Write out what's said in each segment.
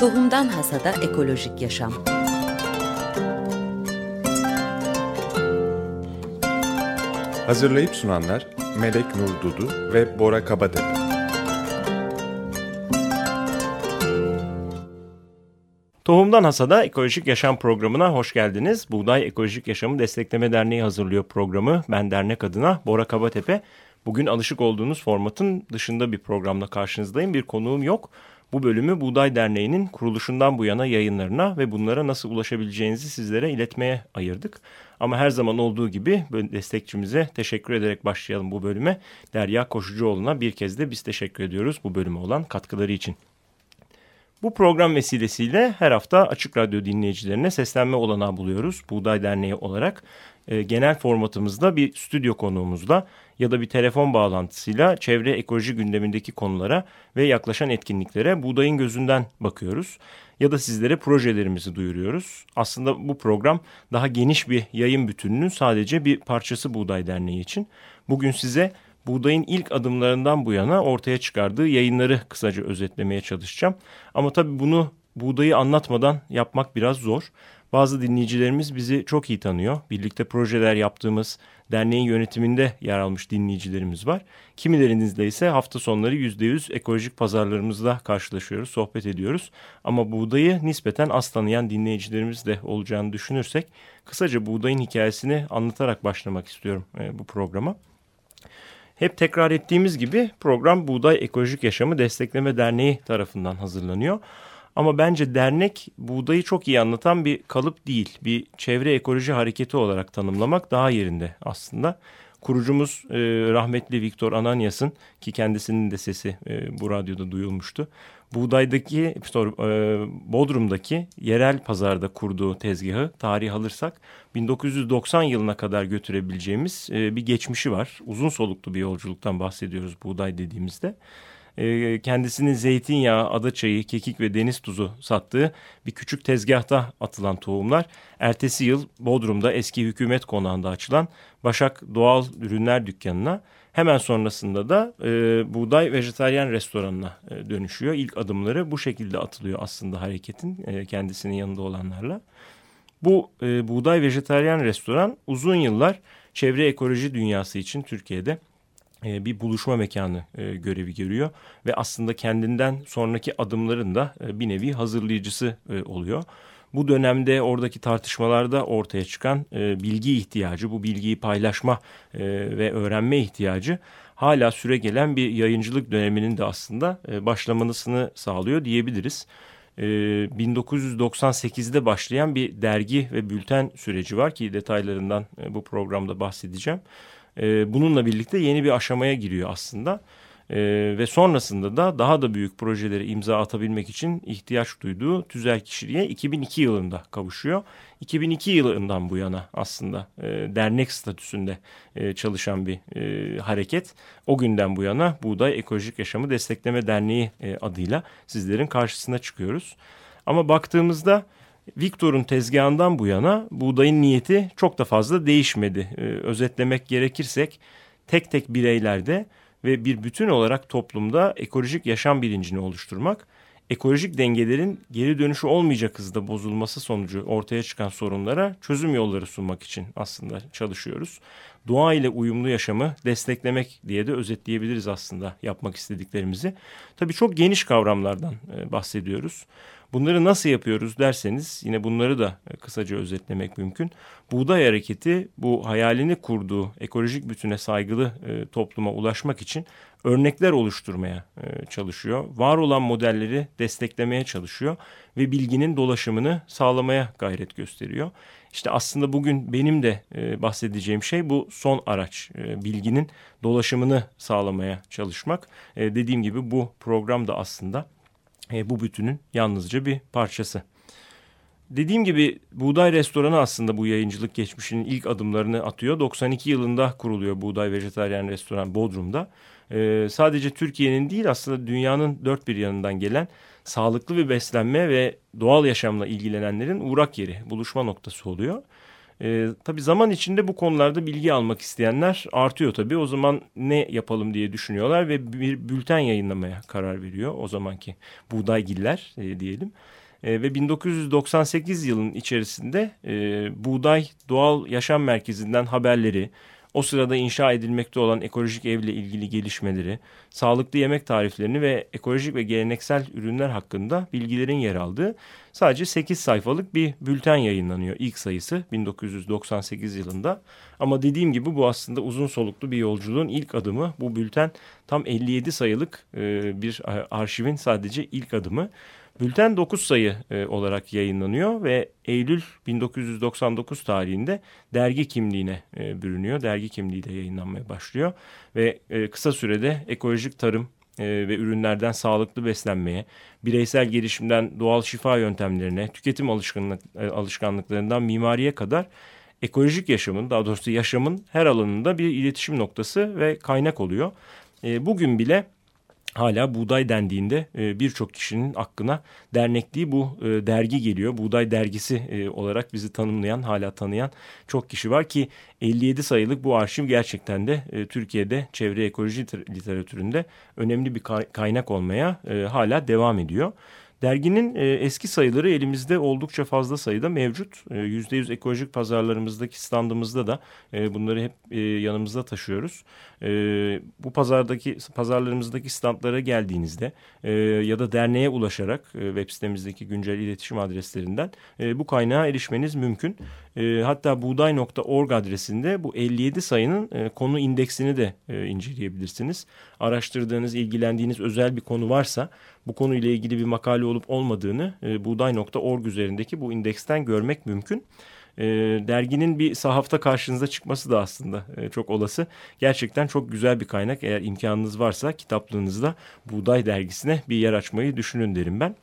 Tohumdan Hasada Ekolojik Yaşam Hazırlayıp sunanlar Melek Nur Dudu ve Bora Kabadepe. Tohumdan Hasada Ekolojik Yaşam programına hoş geldiniz. Buğday Ekolojik Yaşamı Destekleme Derneği hazırlıyor programı. Ben dernek adına Bora Kabatepe. Bugün alışık olduğunuz formatın dışında bir programla karşınızdayım. Bir konuğum yok. Bu bölümü Buğday Derneği'nin kuruluşundan bu yana yayınlarına ve bunlara nasıl ulaşabileceğinizi sizlere iletmeye ayırdık. Ama her zaman olduğu gibi destekçimize teşekkür ederek başlayalım bu bölüme. Derya Koşucuoğlu'na bir kez de biz teşekkür ediyoruz bu bölüme olan katkıları için. Bu program vesilesiyle her hafta Açık Radyo dinleyicilerine seslenme olanağı buluyoruz. Buğday Derneği olarak e, genel formatımızda bir stüdyo konuğumuzla ya da bir telefon bağlantısıyla çevre ekoloji gündemindeki konulara ve yaklaşan etkinliklere buğdayın gözünden bakıyoruz. Ya da sizlere projelerimizi duyuruyoruz. Aslında bu program daha geniş bir yayın bütününün sadece bir parçası Buğday Derneği için. Bugün size buğdayın ilk adımlarından bu yana ortaya çıkardığı yayınları kısaca özetlemeye çalışacağım. Ama tabii bunu buğdayı anlatmadan yapmak biraz zor. Bazı dinleyicilerimiz bizi çok iyi tanıyor. Birlikte projeler yaptığımız derneğin yönetiminde yer almış dinleyicilerimiz var. Kimilerinizle ise hafta sonları %100 ekolojik pazarlarımızla karşılaşıyoruz, sohbet ediyoruz. Ama buğdayı nispeten az tanıyan dinleyicilerimiz de olacağını düşünürsek kısaca buğdayın hikayesini anlatarak başlamak istiyorum e, bu programa. Hep tekrar ettiğimiz gibi program Buğday Ekolojik Yaşamı Destekleme Derneği tarafından hazırlanıyor. Ama bence dernek buğdayı çok iyi anlatan bir kalıp değil. Bir çevre ekoloji hareketi olarak tanımlamak daha yerinde aslında. Kurucumuz e, rahmetli Viktor Ananyas'ın ki kendisinin de sesi e, bu radyoda duyulmuştu. Buğdaydaki, e, Bodrum'daki yerel pazarda kurduğu tezgahı tarih alırsak 1990 yılına kadar götürebileceğimiz e, bir geçmişi var. Uzun soluklu bir yolculuktan bahsediyoruz buğday dediğimizde. E, kendisinin zeytinyağı, adaçayı, kekik ve deniz tuzu sattığı bir küçük tezgahta atılan tohumlar ertesi yıl Bodrum'da eski hükümet konağında açılan Başak Doğal Ürünler Dükkanı'na hemen sonrasında da e, buğday vejetaryen restoranına e, dönüşüyor. İlk adımları bu şekilde atılıyor aslında hareketin e, kendisinin yanında olanlarla. Bu e, buğday vejetaryen restoran uzun yıllar çevre ekoloji dünyası için Türkiye'de e, bir buluşma mekanı e, görevi görüyor ve aslında kendinden sonraki adımların da e, bir nevi hazırlayıcısı oluyor. Bu dönemde oradaki tartışmalarda ortaya çıkan bilgi ihtiyacı, bu bilgiyi paylaşma ve öğrenme ihtiyacı hala süre gelen bir yayıncılık döneminin de aslında başlamasını sağlıyor diyebiliriz. 1998'de başlayan bir dergi ve bülten süreci var ki detaylarından bu programda bahsedeceğim e, bununla birlikte yeni bir aşamaya giriyor aslında. E, ve sonrasında da daha da büyük projeleri imza atabilmek için ihtiyaç duyduğu tüzel kişiliğe 2002 yılında kavuşuyor. 2002 yılından bu yana aslında e, dernek statüsünde e, çalışan bir e, hareket. O günden bu yana Buğday Ekolojik Yaşamı Destekleme Derneği e, adıyla sizlerin karşısına çıkıyoruz. Ama baktığımızda Victor'un tezgahından bu yana buğdayın niyeti çok da fazla değişmedi. Ee, özetlemek gerekirsek tek tek bireylerde ve bir bütün olarak toplumda ekolojik yaşam bilincini oluşturmak, ekolojik dengelerin geri dönüşü olmayacak hızda bozulması sonucu ortaya çıkan sorunlara çözüm yolları sunmak için aslında çalışıyoruz. Doğa ile uyumlu yaşamı desteklemek diye de özetleyebiliriz aslında yapmak istediklerimizi. Tabii çok geniş kavramlardan e, bahsediyoruz. Bunları nasıl yapıyoruz derseniz yine bunları da kısaca özetlemek mümkün. Buğday Hareketi bu hayalini kurduğu ekolojik bütüne saygılı e, topluma ulaşmak için örnekler oluşturmaya e, çalışıyor. Var olan modelleri desteklemeye çalışıyor ve bilginin dolaşımını sağlamaya gayret gösteriyor. İşte aslında bugün benim de e, bahsedeceğim şey bu son araç. E, bilginin dolaşımını sağlamaya çalışmak. E, dediğim gibi bu program da aslında e, bu bütünün yalnızca bir parçası. Dediğim gibi Buğday Restoranı aslında bu yayıncılık geçmişinin ilk adımlarını atıyor. 92 yılında kuruluyor Buğday Vejetaryen Restoran Bodrum'da. Ee, sadece Türkiye'nin değil aslında dünyanın dört bir yanından gelen sağlıklı bir beslenme ve doğal yaşamla ilgilenenlerin uğrak yeri, buluşma noktası oluyor. E, tabii zaman içinde bu konularda bilgi almak isteyenler artıyor tabii. O zaman ne yapalım diye düşünüyorlar ve bir bülten yayınlamaya karar veriyor o zamanki buğdaygiller e, diyelim. E, ve 1998 yılının içerisinde e, Buğday Doğal Yaşam Merkezi'nden haberleri, o sırada inşa edilmekte olan ekolojik evle ilgili gelişmeleri, sağlıklı yemek tariflerini ve ekolojik ve geleneksel ürünler hakkında bilgilerin yer aldığı sadece 8 sayfalık bir bülten yayınlanıyor. İlk sayısı 1998 yılında. Ama dediğim gibi bu aslında uzun soluklu bir yolculuğun ilk adımı. Bu bülten tam 57 sayılık bir arşivin sadece ilk adımı. Bülten 9 sayı e, olarak yayınlanıyor ve Eylül 1999 tarihinde dergi kimliğine e, bürünüyor. Dergi kimliği de yayınlanmaya başlıyor ve e, kısa sürede ekolojik tarım ve ürünlerden sağlıklı beslenmeye, bireysel gelişimden doğal şifa yöntemlerine, tüketim alışkanlık, alışkanlıklarından mimariye kadar ekolojik yaşamın, daha doğrusu yaşamın her alanında bir iletişim noktası ve kaynak oluyor. Bugün bile hala buğday dendiğinde e, birçok kişinin aklına dernekliği bu e, dergi geliyor. Buğday dergisi e, olarak bizi tanımlayan, hala tanıyan çok kişi var ki 57 sayılık bu arşiv gerçekten de Türkiye'de çevre ekoloji literatüründe önemli bir kaynak olmaya hala devam ediyor. Derginin e, eski sayıları elimizde oldukça fazla sayıda mevcut. E, %100 ekolojik pazarlarımızdaki standımızda da e, bunları hep e, yanımızda taşıyoruz. E, bu pazardaki pazarlarımızdaki standlara geldiğinizde e, ya da derneğe ulaşarak e, web sitemizdeki güncel iletişim adreslerinden e, bu kaynağa erişmeniz mümkün. E, hatta buğday.org adresinde bu 57 sayının e, konu indeksini de e, inceleyebilirsiniz. Araştırdığınız, ilgilendiğiniz özel bir konu varsa bu konuyla ilgili bir makale olup olmadığını e, buğday.org üzerindeki bu indeksten görmek mümkün. E, derginin bir sahafta karşınıza çıkması da aslında e, çok olası. Gerçekten çok güzel bir kaynak. Eğer imkanınız varsa kitaplığınızda Buğday dergisine bir yer açmayı düşünün derim ben.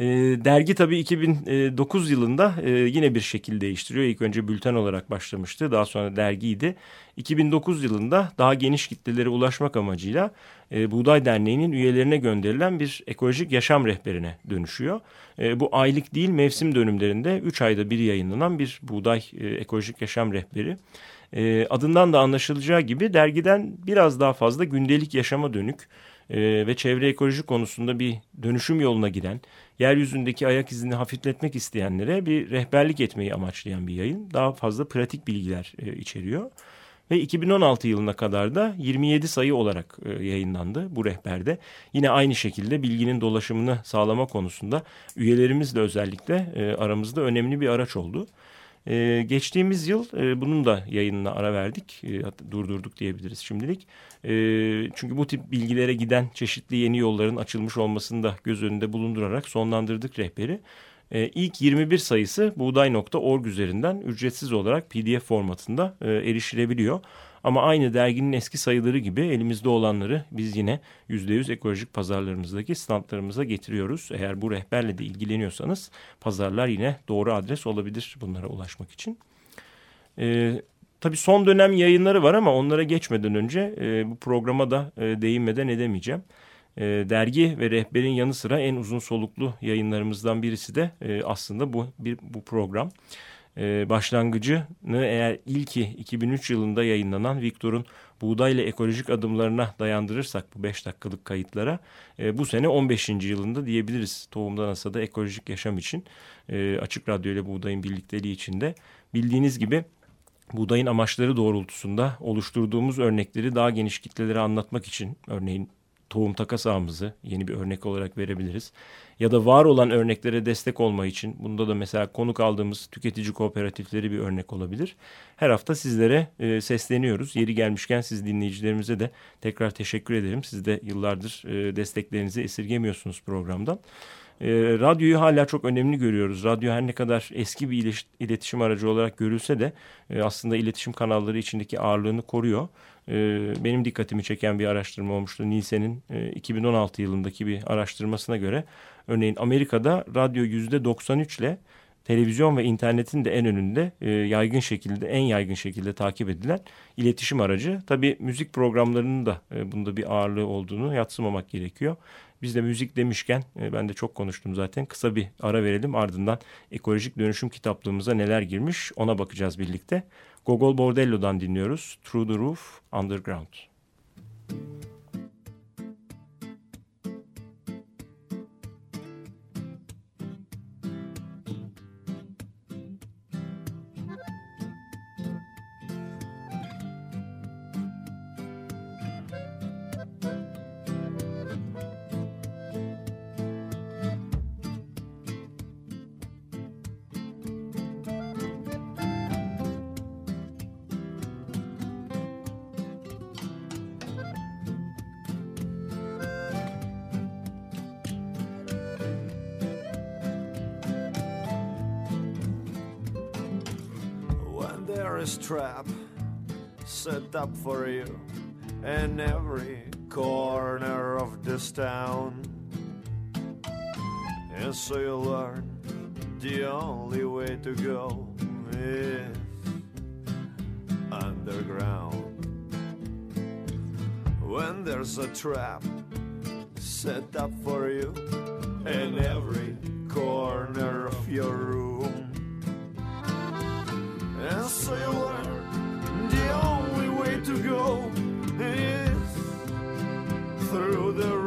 E, dergi tabii 2009 yılında e, yine bir şekil değiştiriyor. İlk önce bülten olarak başlamıştı. Daha sonra dergiydi. 2009 yılında daha geniş kitlelere ulaşmak amacıyla e, Buğday Derneği'nin üyelerine gönderilen bir ekolojik yaşam rehberine dönüşüyor. E, bu aylık değil mevsim dönümlerinde 3 ayda bir yayınlanan bir Buğday e, Ekolojik Yaşam Rehberi. E, adından da anlaşılacağı gibi dergiden biraz daha fazla gündelik yaşama dönük e, ve çevre ekoloji konusunda bir dönüşüm yoluna giden, yeryüzündeki ayak izini hafifletmek isteyenlere bir rehberlik etmeyi amaçlayan bir yayın. Daha fazla pratik bilgiler e, içeriyor. Ve 2016 yılına kadar da 27 sayı olarak e, yayınlandı bu rehberde. Yine aynı şekilde bilginin dolaşımını sağlama konusunda üyelerimizle özellikle e, aramızda önemli bir araç oldu. Ee, geçtiğimiz yıl e, bunun da yayınına ara verdik. E, durdurduk diyebiliriz şimdilik. E, çünkü bu tip bilgilere giden çeşitli yeni yolların açılmış olmasını da göz önünde bulundurarak sonlandırdık rehberi. E, ilk 21 sayısı buğday.org üzerinden ücretsiz olarak pdf formatında e, erişilebiliyor. Ama aynı derginin eski sayıları gibi elimizde olanları biz yine %100 ekolojik pazarlarımızdaki standlarımıza getiriyoruz. Eğer bu rehberle de ilgileniyorsanız pazarlar yine doğru adres olabilir bunlara ulaşmak için. Ee, tabii son dönem yayınları var ama onlara geçmeden önce e, bu programa da e, değinmeden edemeyeceğim. E, dergi ve rehberin yanı sıra en uzun soluklu yayınlarımızdan birisi de e, aslında bu bir bu program e, başlangıcını eğer ilki 2003 yılında yayınlanan Victor'un buğdayla ekolojik adımlarına dayandırırsak bu 5 dakikalık kayıtlara e, bu sene 15. yılında diyebiliriz Tohumdan Asada ekolojik yaşam için e, Açık Radyo ile buğdayın birlikteliği içinde bildiğiniz gibi buğdayın amaçları doğrultusunda oluşturduğumuz örnekleri daha geniş kitlelere anlatmak için örneğin tohum takas ağımızı yeni bir örnek olarak verebiliriz. Ya da var olan örneklere destek olma için bunda da mesela konuk aldığımız tüketici kooperatifleri bir örnek olabilir. Her hafta sizlere e, sesleniyoruz. Yeri gelmişken siz dinleyicilerimize de tekrar teşekkür ederim. Siz de yıllardır e, desteklerinizi esirgemiyorsunuz programdan. E, radyoyu hala çok önemli görüyoruz. Radyo her ne kadar eski bir iletişim aracı olarak görülse de e, aslında iletişim kanalları içindeki ağırlığını koruyor. E, benim dikkatimi çeken bir araştırma olmuştu. Nielsen'in e, 2016 yılındaki bir araştırmasına göre örneğin Amerika'da radyo yüzde 93 ile televizyon ve internetin de en önünde e, yaygın şekilde en yaygın şekilde takip edilen iletişim aracı. Tabii müzik programlarının da e, bunda bir ağırlığı olduğunu yatsımamak gerekiyor. Biz de müzik demişken e, ben de çok konuştum zaten kısa bir ara verelim ardından ekolojik dönüşüm kitaplığımıza neler girmiş ona bakacağız birlikte. Gogol Bordello'dan dinliyoruz Through the Roof Underground. Müzik is trap set up for you in every corner of this town. And so you learn the only way to go is underground. When there's a trap set up for you in every corner of your room and so you learn the only way to go is through the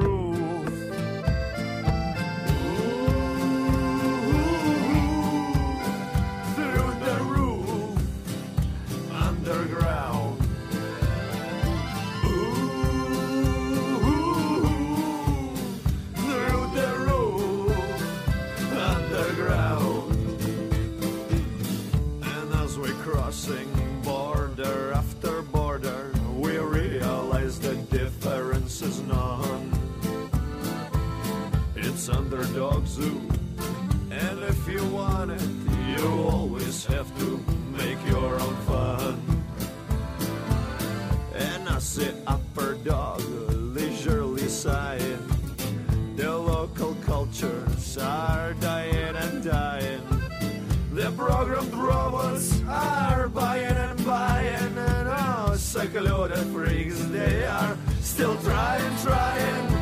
programmed robots are buying and buying, and oh, secluded freaks, they are still trying, trying.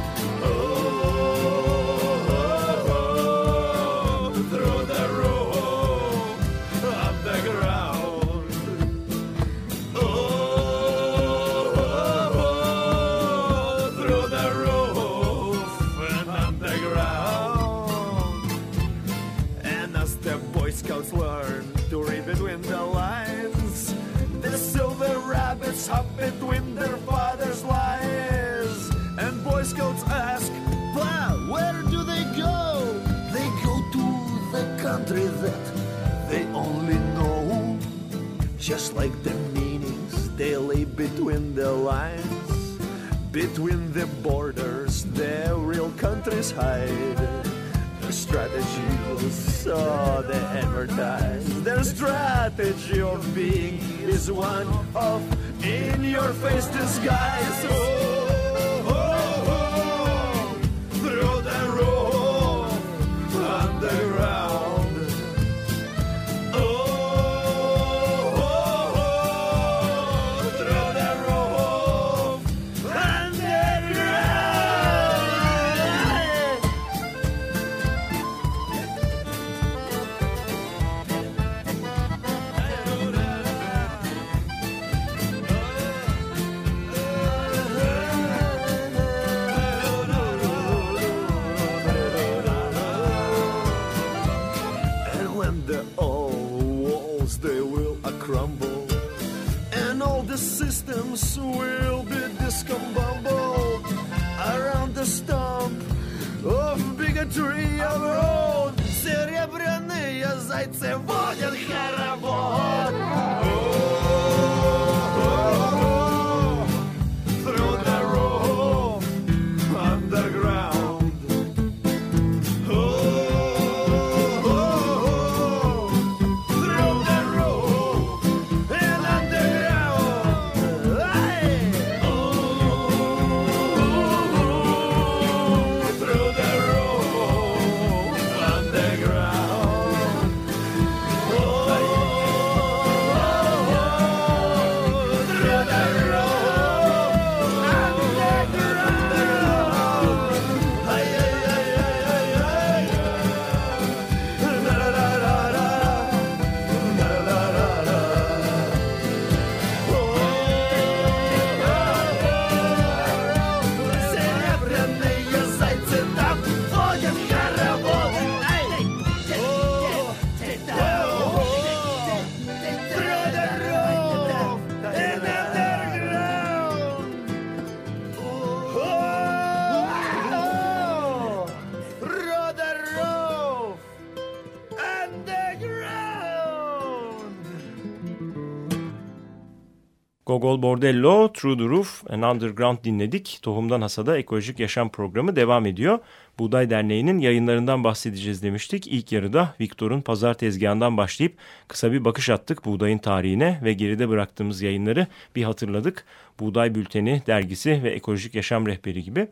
Just like the meanings they lay between the lines, between the borders, the real countries hide. Their strategy, so they advertise. Their strategy of being is one of in your face disguise. Oh, Gogol Bordello, Through the Roof and Underground dinledik. Tohumdan Hasada Ekolojik Yaşam Programı devam ediyor. Buğday Derneği'nin yayınlarından bahsedeceğiz demiştik. İlk yarıda Viktor'un pazar tezgahından başlayıp kısa bir bakış attık buğdayın tarihine ve geride bıraktığımız yayınları bir hatırladık. Buğday Bülteni, dergisi ve Ekolojik Yaşam Rehberi gibi.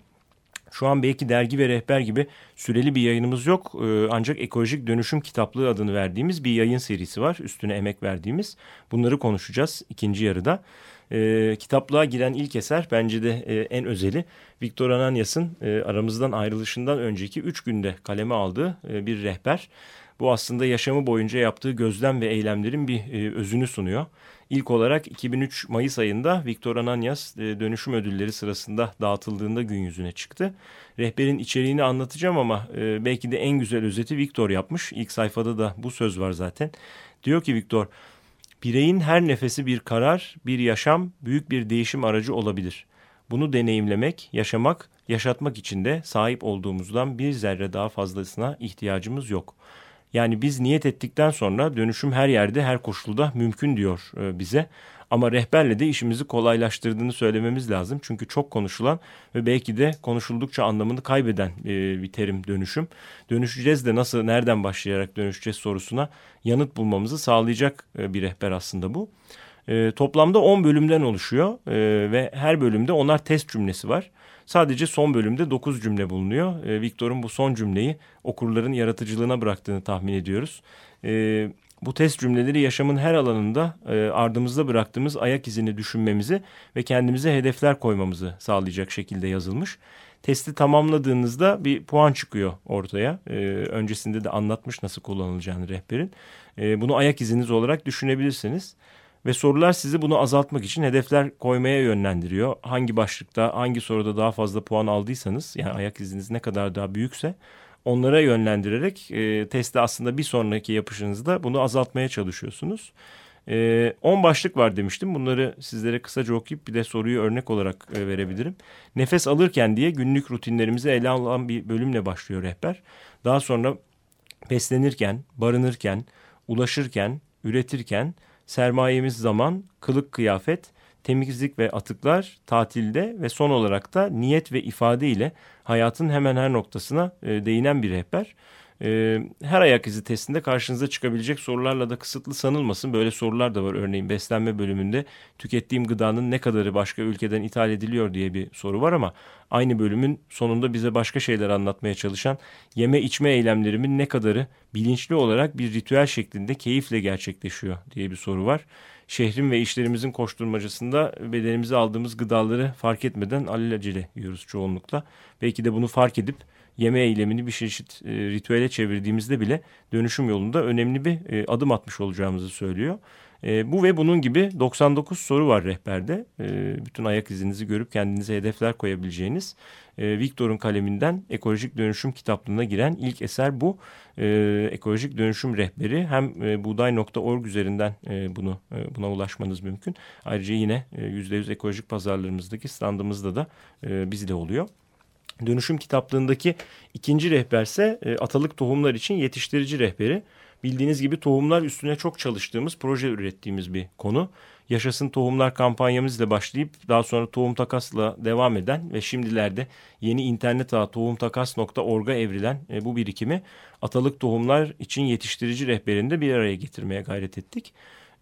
Şu an belki dergi ve rehber gibi süreli bir yayınımız yok. Ee, ancak ekolojik dönüşüm kitaplığı adını verdiğimiz bir yayın serisi var. Üstüne emek verdiğimiz. Bunları konuşacağız ikinci yarıda. Ee, kitaplığa giren ilk eser bence de e, en özeli. Viktor Ananias'ın e, aramızdan ayrılışından önceki üç günde kaleme aldığı e, bir rehber. Bu aslında yaşamı boyunca yaptığı gözlem ve eylemlerin bir e, özünü sunuyor. İlk olarak 2003 Mayıs ayında Viktor Ananias e, dönüşüm ödülleri sırasında dağıtıldığında gün yüzüne çıktı. Rehberin içeriğini anlatacağım ama e, belki de en güzel özeti Viktor yapmış. İlk sayfada da bu söz var zaten. Diyor ki Viktor, bireyin her nefesi bir karar, bir yaşam, büyük bir değişim aracı olabilir. Bunu deneyimlemek, yaşamak, yaşatmak için de sahip olduğumuzdan bir zerre daha fazlasına ihtiyacımız yok.'' Yani biz niyet ettikten sonra dönüşüm her yerde her koşulda mümkün diyor e, bize. Ama rehberle de işimizi kolaylaştırdığını söylememiz lazım. Çünkü çok konuşulan ve belki de konuşuldukça anlamını kaybeden e, bir terim dönüşüm. Dönüşeceğiz de nasıl, nereden başlayarak dönüşeceğiz sorusuna yanıt bulmamızı sağlayacak e, bir rehber aslında bu. Toplamda 10 bölümden oluşuyor ve her bölümde onar test cümlesi var. Sadece son bölümde 9 cümle bulunuyor. E, Victor'un bu son cümleyi okurların yaratıcılığına bıraktığını tahmin ediyoruz. E, bu test cümleleri yaşamın her alanında e, ardımızda bıraktığımız ayak izini düşünmemizi ve kendimize hedefler koymamızı sağlayacak şekilde yazılmış. Testi tamamladığınızda bir puan çıkıyor ortaya. E, öncesinde de anlatmış nasıl kullanılacağını rehberin. E, bunu ayak iziniz olarak düşünebilirsiniz. Ve sorular sizi bunu azaltmak için hedefler koymaya yönlendiriyor. Hangi başlıkta, hangi soruda daha fazla puan aldıysanız, yani ayak iziniz ne kadar daha büyükse onlara yönlendirerek e, testi aslında bir sonraki yapışınızda bunu azaltmaya çalışıyorsunuz. 10 e, başlık var demiştim. Bunları sizlere kısaca okuyup bir de soruyu örnek olarak e, verebilirim. Nefes alırken diye günlük rutinlerimizi ele alan bir bölümle başlıyor rehber. Daha sonra beslenirken, barınırken, ulaşırken, üretirken sermayemiz zaman, kılık kıyafet, temizlik ve atıklar tatilde ve son olarak da niyet ve ifade ile hayatın hemen her noktasına e, değinen bir rehber. E, her ayak izi testinde karşınıza çıkabilecek sorularla da kısıtlı sanılmasın. Böyle sorular da var örneğin beslenme bölümünde tükettiğim gıdanın ne kadarı başka ülkeden ithal ediliyor diye bir soru var ama aynı bölümün sonunda bize başka şeyler anlatmaya çalışan yeme içme eylemlerimin ne kadarı bilinçli olarak bir ritüel şeklinde keyifle gerçekleşiyor diye bir soru var. Şehrin ve işlerimizin koşturmacasında bedenimize aldığımız gıdaları fark etmeden alelacele yiyoruz çoğunlukla. Belki de bunu fark edip yeme eylemini bir çeşit e, ritüele çevirdiğimizde bile dönüşüm yolunda önemli bir e, adım atmış olacağımızı söylüyor. E, bu ve bunun gibi 99 soru var rehberde. Bütün ayak izinizi görüp kendinize hedefler koyabileceğiniz. E, Victor'un kaleminden ekolojik dönüşüm kitaplığına giren ilk eser bu. Ekolojik dönüşüm rehberi hem e, buğday.org üzerinden bunu buna ulaşmanız mümkün. Ayrıca yine e, %100 ekolojik pazarlarımızdaki standımızda da e, bizde oluyor. Dönüşüm kitaplığındaki ikinci rehberse e, atalık tohumlar için yetiştirici rehberi. Bildiğiniz gibi tohumlar üstüne çok çalıştığımız, proje ürettiğimiz bir konu. Yaşasın Tohumlar kampanyamızla başlayıp daha sonra Tohum Takas'la devam eden ve şimdilerde yeni internet ağı tohumtakas.org'a evrilen e, bu birikimi atalık tohumlar için yetiştirici rehberinde bir araya getirmeye gayret ettik.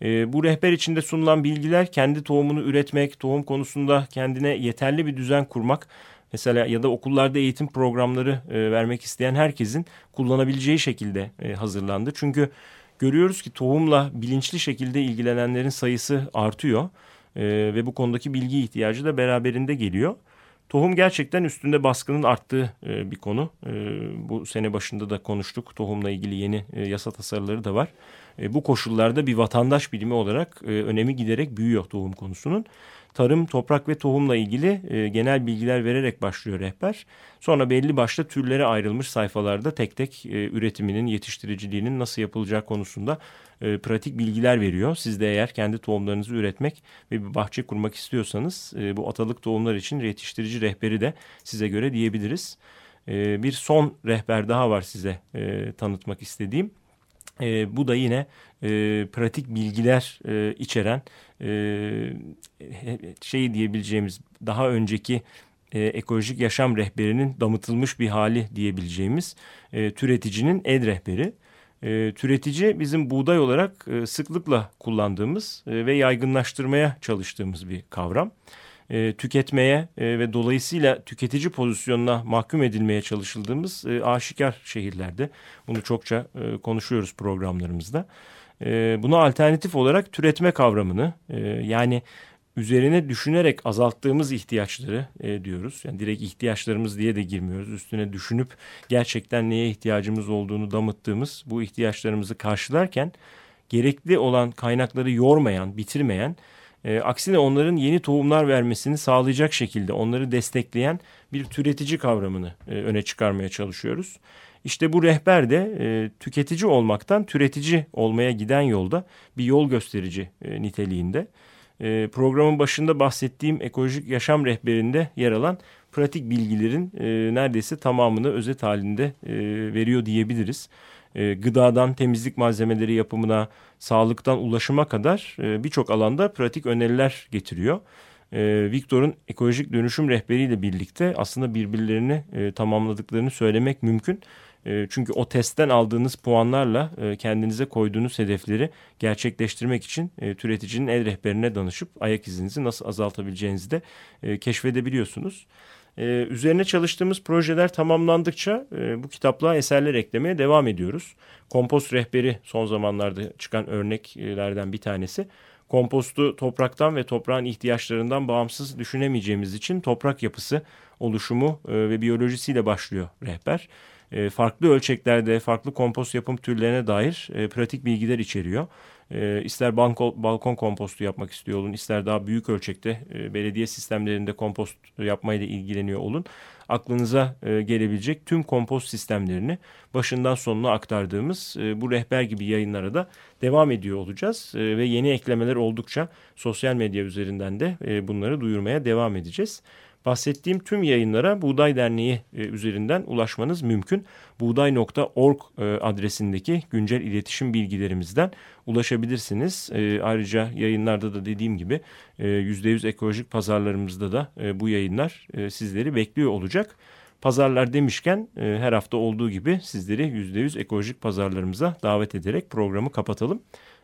E, bu rehber içinde sunulan bilgiler kendi tohumunu üretmek, tohum konusunda kendine yeterli bir düzen kurmak mesela ya da okullarda eğitim programları e, vermek isteyen herkesin kullanabileceği şekilde e, hazırlandı. Çünkü görüyoruz ki tohumla bilinçli şekilde ilgilenenlerin sayısı artıyor e, ve bu konudaki bilgi ihtiyacı da beraberinde geliyor. Tohum gerçekten üstünde baskının arttığı e, bir konu. E, bu sene başında da konuştuk. Tohumla ilgili yeni e, yasa tasarıları da var. E, bu koşullarda bir vatandaş bilimi olarak e, önemi giderek büyüyor tohum konusunun tarım, toprak ve tohumla ilgili e, genel bilgiler vererek başlıyor rehber. Sonra belli başlı türlere ayrılmış sayfalarda tek tek e, üretiminin, yetiştiriciliğinin nasıl yapılacağı konusunda e, pratik bilgiler veriyor. Siz de eğer kendi tohumlarınızı üretmek ve bir bahçe kurmak istiyorsanız e, bu atalık tohumlar için yetiştirici rehberi de size göre diyebiliriz. E, bir son rehber daha var size e, tanıtmak istediğim. E, bu da yine e, pratik bilgiler e, içeren e, şey diyebileceğimiz daha önceki e, ekolojik yaşam rehberinin damıtılmış bir hali diyebileceğimiz e, türeticinin ed rehberi. E, türetici bizim buğday olarak e, sıklıkla kullandığımız e, ve yaygınlaştırmaya çalıştığımız bir kavram. E, tüketmeye e, ve dolayısıyla tüketici pozisyonuna mahkum edilmeye çalışıldığımız e, aşikar şehirlerde. Bunu çokça e, konuşuyoruz programlarımızda. E, buna alternatif olarak türetme kavramını e, yani üzerine düşünerek azalttığımız ihtiyaçları e, diyoruz. Yani direkt ihtiyaçlarımız diye de girmiyoruz. Üstüne düşünüp gerçekten neye ihtiyacımız olduğunu damıttığımız bu ihtiyaçlarımızı karşılarken gerekli olan kaynakları yormayan, bitirmeyen, e, aksine onların yeni tohumlar vermesini sağlayacak şekilde onları destekleyen bir türetici kavramını e, öne çıkarmaya çalışıyoruz. İşte bu rehber de e, tüketici olmaktan türetici olmaya giden yolda bir yol gösterici e, niteliğinde. E, programın başında bahsettiğim ekolojik yaşam rehberinde yer alan pratik bilgilerin e, neredeyse tamamını özet halinde e, veriyor diyebiliriz. E, gıdadan temizlik malzemeleri yapımına, sağlıktan ulaşıma kadar e, birçok alanda pratik öneriler getiriyor. E, Victor'un ekolojik dönüşüm rehberiyle birlikte aslında birbirlerini e, tamamladıklarını söylemek mümkün. E, çünkü o testten aldığınız puanlarla kendinize koyduğunuz hedefleri gerçekleştirmek için türeticinin el rehberine danışıp ayak izinizi nasıl azaltabileceğinizi de keşfedebiliyorsunuz. Üzerine çalıştığımız projeler tamamlandıkça bu kitaplığa eserler eklemeye devam ediyoruz. Kompost rehberi son zamanlarda çıkan örneklerden bir tanesi. Kompostu topraktan ve toprağın ihtiyaçlarından bağımsız düşünemeyeceğimiz için toprak yapısı, oluşumu ve biyolojisiyle başlıyor rehber e, farklı ölçeklerde farklı kompost yapım türlerine dair e, pratik bilgiler içeriyor. E, ister banko, balkon kompostu yapmak istiyor olun, ister daha büyük ölçekte e, belediye sistemlerinde kompost yapmayla ilgileniyor olun. Aklınıza e, gelebilecek tüm kompost sistemlerini başından sonuna aktardığımız e, bu rehber gibi yayınlara da devam ediyor olacağız. E, ve yeni eklemeler oldukça sosyal medya üzerinden de e, bunları duyurmaya devam edeceğiz. Bahsettiğim tüm yayınlara Buğday Derneği e, üzerinden ulaşmanız mümkün. Buğday.org e, adresindeki güncel iletişim bilgilerimizden ulaşabilirsiniz. E, ayrıca yayınlarda da dediğim gibi %100 ekolojik pazarlarımızda da bu yayınlar sizleri bekliyor olacak. Pazarlar demişken her hafta olduğu gibi sizleri %100 ekolojik pazarlarımıza davet ederek programı kapatalım.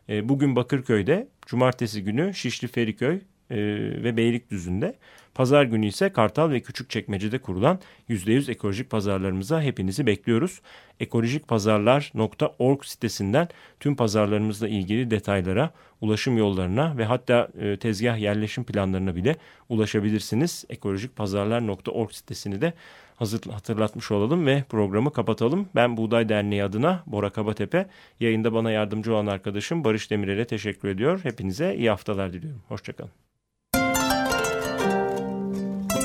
Bugün Bakırköy'de, cumartesi günü Şişli Feriköy ve Beylikdüzü'nde Pazar günü ise Kartal ve Küçükçekmece'de kurulan %100 ekolojik pazarlarımıza hepinizi bekliyoruz. ekolojikpazarlar.org sitesinden tüm pazarlarımızla ilgili detaylara, ulaşım yollarına ve hatta e, tezgah yerleşim planlarına bile ulaşabilirsiniz. ekolojikpazarlar.org sitesini de hatırlatmış olalım ve programı kapatalım. Ben Buğday Derneği adına Bora Kabatepe, yayında bana yardımcı olan arkadaşım Barış Demirel'e teşekkür ediyor. Hepinize iyi haftalar diliyorum. Hoşçakalın.